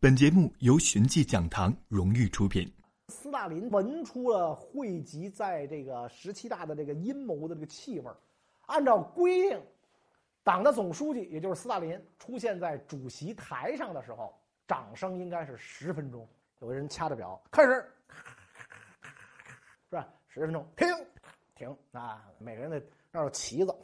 本节目由寻迹讲堂荣誉出品。斯大林闻出了汇集在这个十七大的这个阴谋的这个气味按照规定，党的总书记也就是斯大林出现在主席台上的时候，掌声应该是十分钟。有个人掐着表，开始，是吧？十分钟，停，停啊！每个人的那有旗子，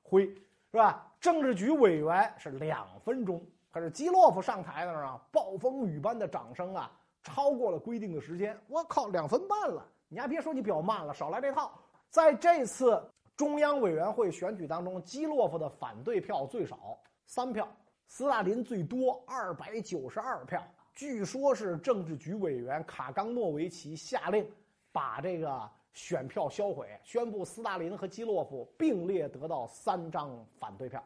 挥，是吧？政治局委员是两分钟。可是基洛夫上台的时候啊，暴风雨般的掌声啊，超过了规定的时间。我靠，两分半了！你还别说你表慢了，少来这套。在这次中央委员会选举当中，基洛夫的反对票最少，三票；斯大林最多，二百九十二票。据说是政治局委员卡冈诺维奇下令把这个选票销毁，宣布斯大林和基洛夫并列得到三张反对票。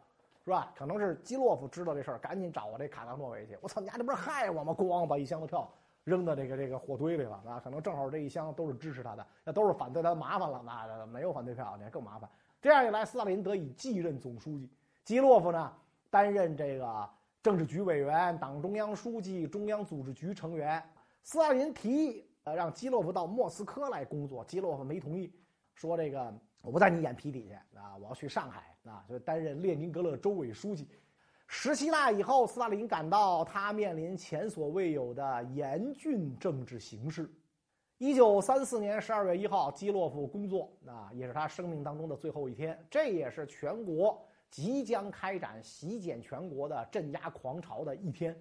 是吧？可能是基洛夫知道这事儿，赶紧找我这卡冈诺维奇。我操，你丫这不是害我吗？咣，把一箱子票扔到这个这个火堆里了。啊，可能正好这一箱都是支持他的，那都是反对他，麻烦了。那没有反对票，那更麻烦。这样一来，斯大林得以继任总书记，基洛夫呢担任这个政治局委员、党中央书记、中央组织局成员。斯大林提议呃让基洛夫到莫斯科来工作，基洛夫没同意，说这个。我不在你眼皮底下啊！我要去上海啊，就担任列宁格勒州委书记。十七大以后，斯大林感到他面临前所未有的严峻政治形势。一九三四年十二月一号，基洛夫工作啊，也是他生命当中的最后一天。这也是全国即将开展席卷全国的镇压狂潮的一天。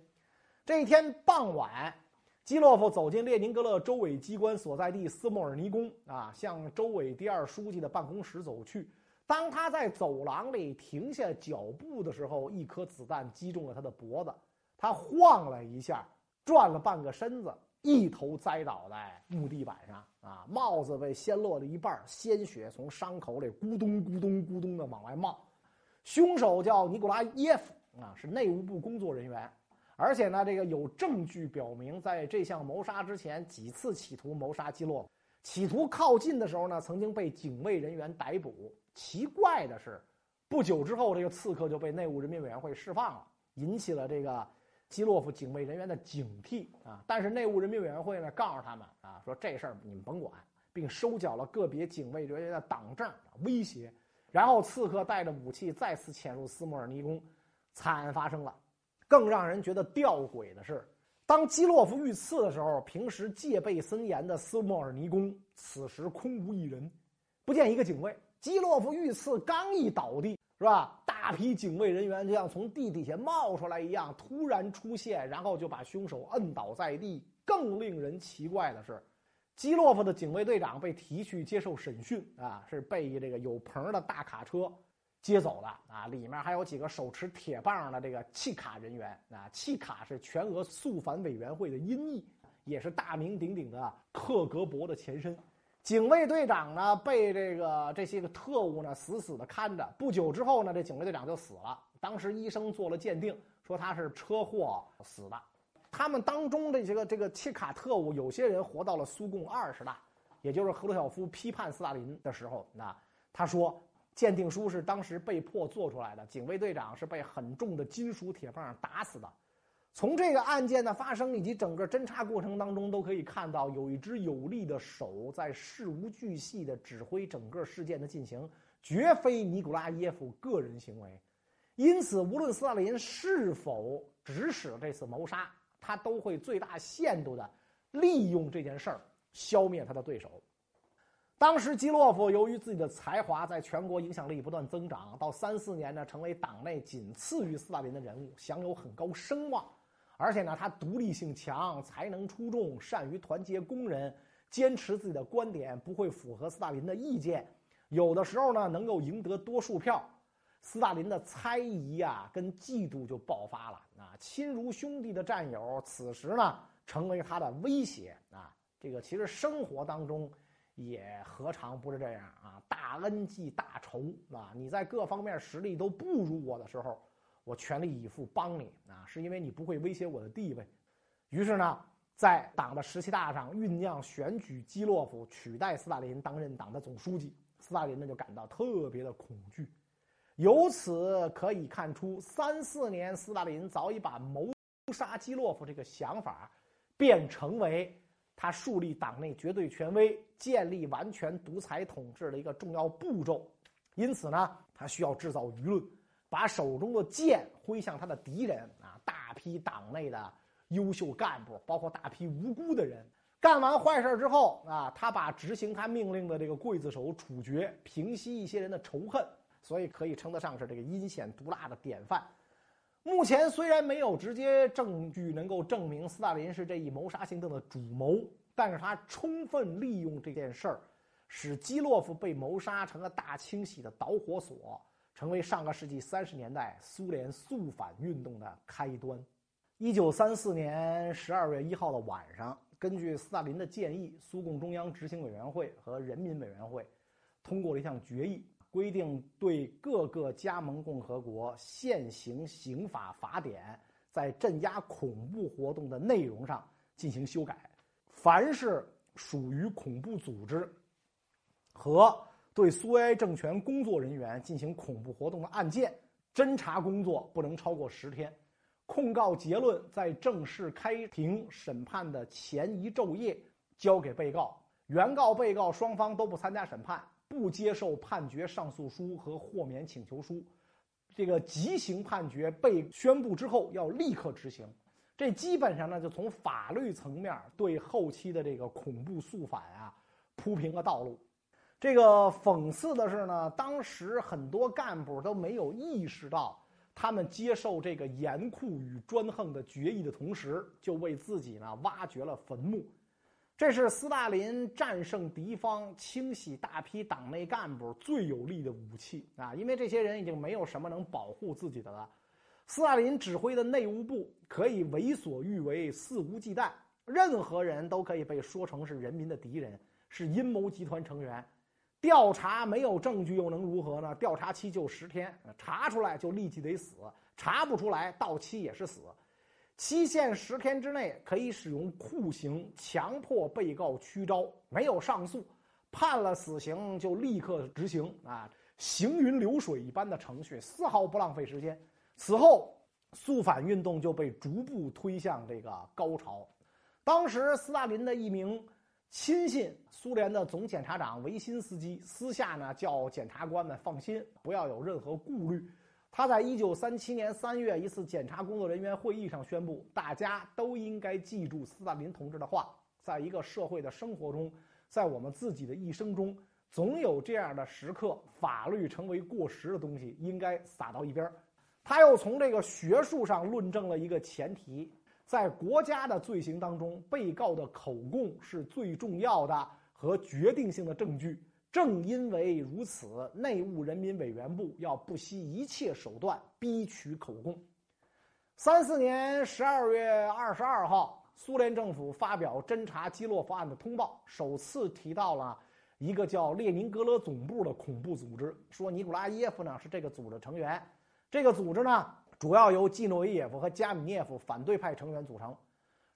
这一天傍晚。基洛夫走进列宁格勒州委机关所在地斯莫尔尼宫啊，向州委第二书记的办公室走去。当他在走廊里停下脚步的时候，一颗子弹击中了他的脖子，他晃了一下，转了半个身子，一头栽倒在木地板上啊，帽子被掀落了一半，鲜血从伤口里咕咚咕咚咕咚的往外冒。凶手叫尼古拉耶夫啊，是内务部工作人员。而且呢，这个有证据表明，在这项谋杀之前几次企图谋杀基洛夫，企图靠近的时候呢，曾经被警卫人员逮捕。奇怪的是，不久之后，这个刺客就被内务人民委员会释放了，引起了这个基洛夫警卫人员的警惕啊。但是内务人民委员会呢，告诉他们啊，说这事儿你们甭管，并收缴了个别警卫人员的党证，威胁。然后刺客带着武器再次潜入斯莫尔尼宫，惨案发生了。更让人觉得吊诡的是，当基洛夫遇刺的时候，平时戒备森严的斯莫尔尼宫此时空无一人，不见一个警卫。基洛夫遇刺刚一倒地，是吧？大批警卫人员就像从地底下冒出来一样，突然出现，然后就把凶手摁倒在地。更令人奇怪的是，基洛夫的警卫队长被提去接受审讯啊，是被这个有棚的大卡车。接走了啊！里面还有几个手持铁棒的这个契卡人员啊，契卡是全俄肃反委员会的音译，也是大名鼎鼎的克格勃的前身。警卫队长呢，被这个这些个特务呢死死的看着。不久之后呢，这警卫队长就死了。当时医生做了鉴定，说他是车祸死的。他们当中这些个这个契卡特务，有些人活到了苏共二十大，也就是赫鲁晓夫批判斯大林的时候。那他说。鉴定书是当时被迫做出来的，警卫队长是被很重的金属铁棒打死的。从这个案件的发生以及整个侦查过程当中，都可以看到有一只有力的手在事无巨细的指挥整个事件的进行，绝非尼古拉耶夫个人行为。因此，无论斯大林是否指使这次谋杀，他都会最大限度的利用这件事儿消灭他的对手。当时基洛夫由于自己的才华在全国影响力不断增长，到三四年呢，成为党内仅次于斯大林的人物，享有很高声望。而且呢，他独立性强，才能出众，善于团结工人，坚持自己的观点，不会符合斯大林的意见。有的时候呢，能够赢得多数票。斯大林的猜疑啊，跟嫉妒就爆发了啊！亲如兄弟的战友，此时呢，成为他的威胁啊！这个其实生活当中。也何尝不是这样啊？大恩记大仇啊！你在各方面实力都不如我的时候，我全力以赴帮你啊，是因为你不会威胁我的地位。于是呢，在党的十七大上酝酿选举基洛夫取代斯大林担任党的总书记，斯大林呢就感到特别的恐惧。由此可以看出，三四年斯大林早已把谋。杀基洛夫这个想法，便成为他树立党内绝对权威、建立完全独裁统治的一个重要步骤。因此呢，他需要制造舆论，把手中的剑挥向他的敌人啊！大批党内的优秀干部，包括大批无辜的人，干完坏事之后啊，他把执行他命令的这个刽子手处决，平息一些人的仇恨，所以可以称得上是这个阴险毒辣的典范。目前虽然没有直接证据能够证明斯大林是这一谋杀行动的主谋，但是他充分利用这件事儿，使基洛夫被谋杀成了大清洗的导火索，成为上个世纪三十年代苏联肃反运动的开端。一九三四年十二月一号的晚上，根据斯大林的建议，苏共中央执行委员会和人民委员会通过了一项决议。规定对各个加盟共和国现行刑法法典在镇压恐怖活动的内容上进行修改，凡是属于恐怖组织和对苏维埃政权工作人员进行恐怖活动的案件，侦查工作不能超过十天，控告结论在正式开庭审判的前一昼夜交给被告，原告、被告双方都不参加审判。不接受判决上诉书和豁免请求书，这个极刑判决被宣布之后要立刻执行，这基本上呢就从法律层面对后期的这个恐怖肃反啊铺平了道路。这个讽刺的是呢，当时很多干部都没有意识到，他们接受这个严酷与专横的决议的同时，就为自己呢挖掘了坟墓。这是斯大林战胜敌方、清洗大批党内干部最有力的武器啊！因为这些人已经没有什么能保护自己的了。斯大林指挥的内务部可以为所欲为、肆无忌惮，任何人都可以被说成是人民的敌人，是阴谋集团成员。调查没有证据又能如何呢？调查期就十天，查出来就立即得死，查不出来到期也是死。期限十天之内可以使用酷刑强迫被告屈招，没有上诉，判了死刑就立刻执行啊，行云流水一般的程序，丝毫不浪费时间。此后，肃反运动就被逐步推向这个高潮。当时，斯大林的一名亲信，苏联的总检察长维辛斯基，私下呢叫检察官们放心，不要有任何顾虑。他在一九三七年三月一次检察工作人员会议上宣布，大家都应该记住斯大林同志的话：在一个社会的生活中，在我们自己的一生中，总有这样的时刻，法律成为过时的东西，应该撒到一边儿。他又从这个学术上论证了一个前提：在国家的罪行当中，被告的口供是最重要的和决定性的证据。正因为如此，内务人民委员部要不惜一切手段逼取口供。三四年十二月二十二号，苏联政府发表侦查基洛夫案的通报，首次提到了一个叫列宁格勒总部的恐怖组织，说尼古拉耶夫呢是这个组织成员。这个组织呢，主要由季诺维耶夫和加米涅夫反对派成员组成。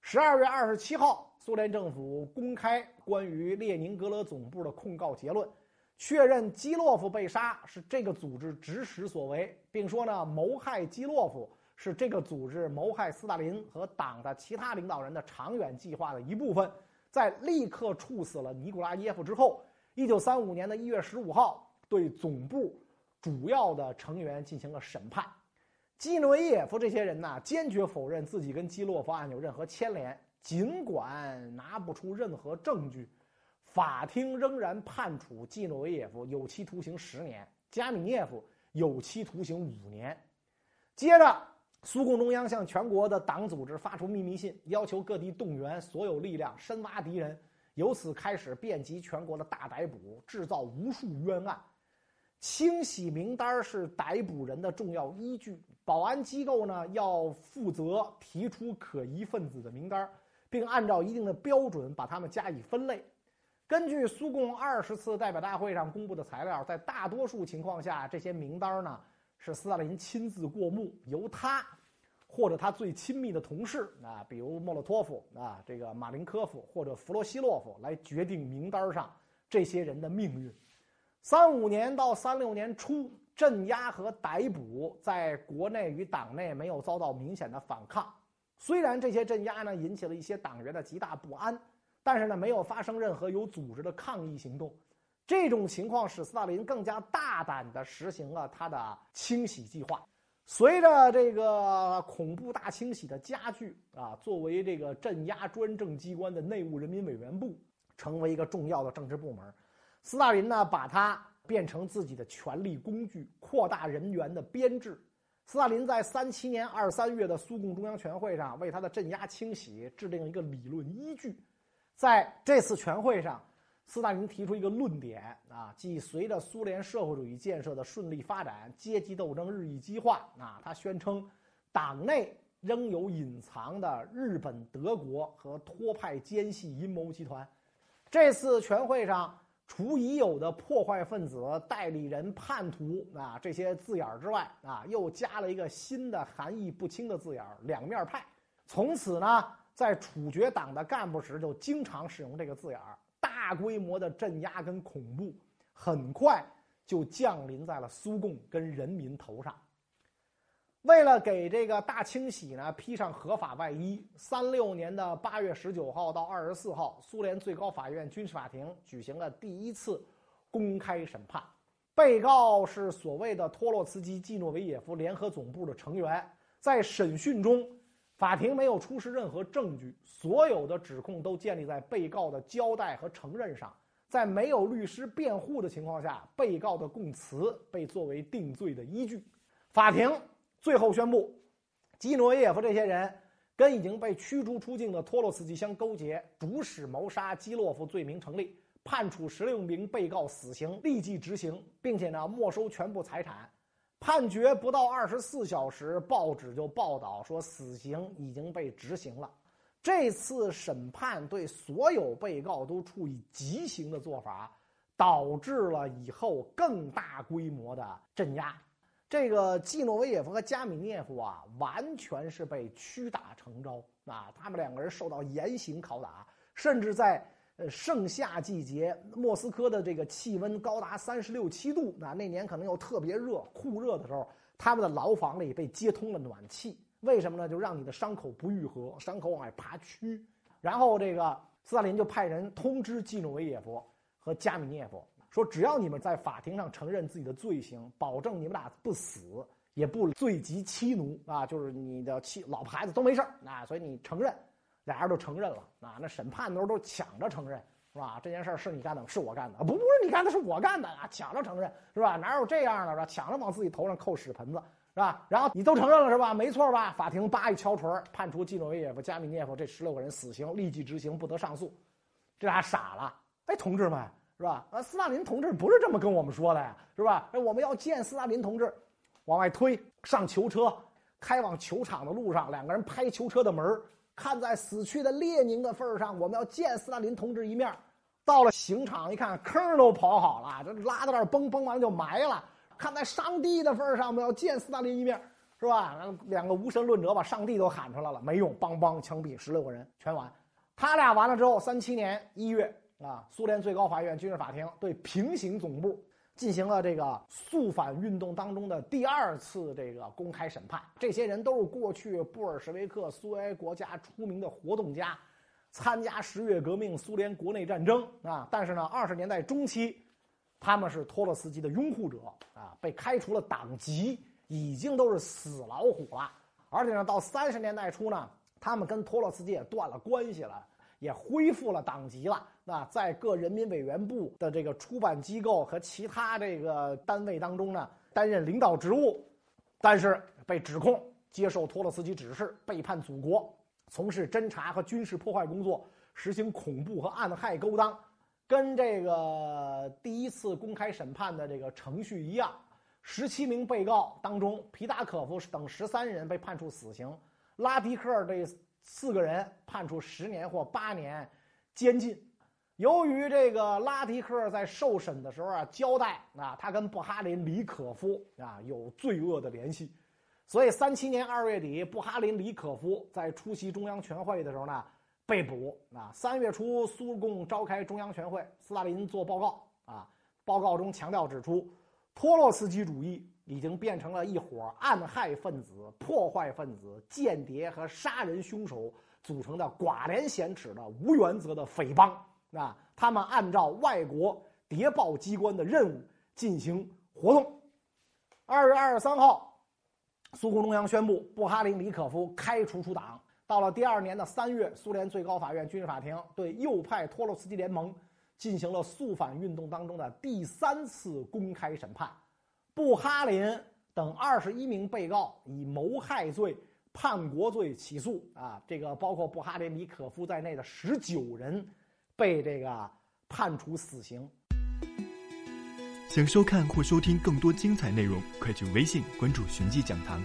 十二月二十七号，苏联政府公开关于列宁格勒总部的控告结论，确认基洛夫被杀是这个组织指使所为，并说呢，谋害基洛夫是这个组织谋害斯大林和党的其他领导人的长远计划的一部分。在立刻处死了尼古拉耶夫之后，一九三五年的一月十五号，对总部主要的成员进行了审判。基诺维耶夫这些人呢，坚决否认自己跟基洛夫案有任何牵连。尽管拿不出任何证据，法庭仍然判处基诺维耶夫有期徒刑十年，加米涅夫有期徒刑五年。接着，苏共中央向全国的党组织发出秘密信，要求各地动员所有力量深挖敌人，由此开始遍及全国的大逮捕，制造无数冤案。清洗名单是逮捕人的重要依据。保安机构呢要负责提出可疑分子的名单，并按照一定的标准把他们加以分类。根据苏共二十次代表大会上公布的材料，在大多数情况下，这些名单呢是斯大林亲自过目，由他或者他最亲密的同事啊，比如莫洛托夫啊，这个马林科夫或者弗罗西洛夫来决定名单上这些人的命运。三五年到三六年初。镇压和逮捕在国内与党内没有遭到明显的反抗，虽然这些镇压呢引起了一些党员的极大不安，但是呢没有发生任何有组织的抗议行动。这种情况使斯大林更加大胆地实行了他的清洗计划。随着这个恐怖大清洗的加剧啊，作为这个镇压专政机关的内务人民委员部成为一个重要的政治部门，斯大林呢把它变成自己的权力工具，扩大人员的编制。斯大林在三七年二三月的苏共中央全会上为他的镇压清洗制定了一个理论依据，在这次全会上。斯大林提出一个论点啊，即随着苏联社会主义建设的顺利发展，阶级斗争日益激化啊。他宣称，党内仍有隐藏的日本、德国和托派奸细阴谋集团。这次全会上，除已有的破坏分子、代理人、叛徒啊这些字眼儿之外啊，又加了一个新的含义不清的字眼儿“两面派”。从此呢，在处决党的干部时，就经常使用这个字眼儿。大规模的镇压跟恐怖，很快就降临在了苏共跟人民头上。为了给这个大清洗呢披上合法外衣，三六年的八月十九号到二十四号，苏联最高法院军事法庭举行了第一次公开审判。被告是所谓的托洛茨基季诺维也夫联合总部的成员，在审讯中。法庭没有出示任何证据，所有的指控都建立在被告的交代和承认上。在没有律师辩护的情况下，被告的供词被作为定罪的依据。法庭最后宣布，基诺耶夫这些人跟已经被驱逐出境的托洛茨基相勾结，主使谋杀基洛夫罪名成立，判处十六名被告死刑，立即执行，并且呢没收全部财产。判决不到二十四小时，报纸就报道说死刑已经被执行了。这次审判对所有被告都处以极刑的做法，导致了以后更大规模的镇压。这个季诺维耶夫和加米涅夫啊，完全是被屈打成招啊！他们两个人受到严刑拷打，甚至在。呃，盛夏季节，莫斯科的这个气温高达三十六七度啊，那年可能又特别热、酷热的时候，他们的牢房里被接通了暖气。为什么呢？就让你的伤口不愈合，伤口往外爬蛆。然后这个斯大林就派人通知季诺维耶夫和加米涅夫，说只要你们在法庭上承认自己的罪行，保证你们俩不死，也不罪及妻奴啊，就是你的妻、老婆、孩子都没事啊，所以你承认。俩人都承认了啊！那审判的时候都抢着承认，是吧？这件事是你干的，是我干的，不不是你干的，是我干的啊！抢着承认，是吧？哪有这样的？是吧？抢着往自己头上扣屎盆子，是吧？然后你都承认了，是吧？没错吧？法庭叭一敲锤，判处季诺维耶夫、加米涅夫这十六个人死刑，立即执行，不得上诉。这俩傻了，哎，同志们，是吧？呃，斯大林同志不是这么跟我们说的呀，是吧？我们要见斯大林同志，往外推，上囚车，开往球场的路上，两个人拍囚车的门看在死去的列宁的份上，我们要见斯大林同志一面。到了刑场一看，坑都刨好了，这拉到那儿崩崩完就埋了。看在上帝的份上，我们要见斯大林一面，是吧？两个无神论者把上帝都喊出来了，没用，梆梆枪毙十六个人，全完。他俩完了之后，三七年一月啊，苏联最高法院军事法庭对平行总部。进行了这个肃反运动当中的第二次这个公开审判，这些人都是过去布尔什维克苏维埃国家出名的活动家，参加十月革命、苏联国内战争啊。但是呢，二十年代中期，他们是托洛斯基的拥护者啊，被开除了党籍，已经都是死老虎了。而且呢，到三十年代初呢，他们跟托洛斯基也断了关系了。也恢复了党籍了，那在各人民委员部的这个出版机构和其他这个单位当中呢，担任领导职务，但是被指控接受托洛斯基指示，背叛祖国，从事侦察和军事破坏工作，实行恐怖和暗害勾当，跟这个第一次公开审判的这个程序一样，十七名被告当中，皮达可夫等十三人被判处死刑，拉迪克这。四个人判处十年或八年监禁。由于这个拉迪克在受审的时候啊，交代啊，他跟布哈林、李可夫啊有罪恶的联系，所以三七年二月底，布哈林、李可夫在出席中央全会的时候呢被捕。啊，三月初苏共召开中央全会，斯大林做报告啊，报告中强调指出，托洛茨基主义已经变成了一伙暗害分子、破坏分子、间谍和杀人凶手组成的寡廉鲜耻的无原则的匪帮。啊，他们按照外国谍报机关的任务进行活动。二月二十三号，苏共中央宣布布哈林·李可夫开除出党。到了第二年的三月，苏联最高法院军事法庭对右派托洛茨基联盟进行了肃反运动当中的第三次公开审判。布哈林等二十一名被告以谋害罪、叛国罪起诉。啊，这个包括布哈林、李可夫在内的十九人被这个判处死刑。想收看或收听更多精彩内容，快去微信关注“寻迹讲堂”。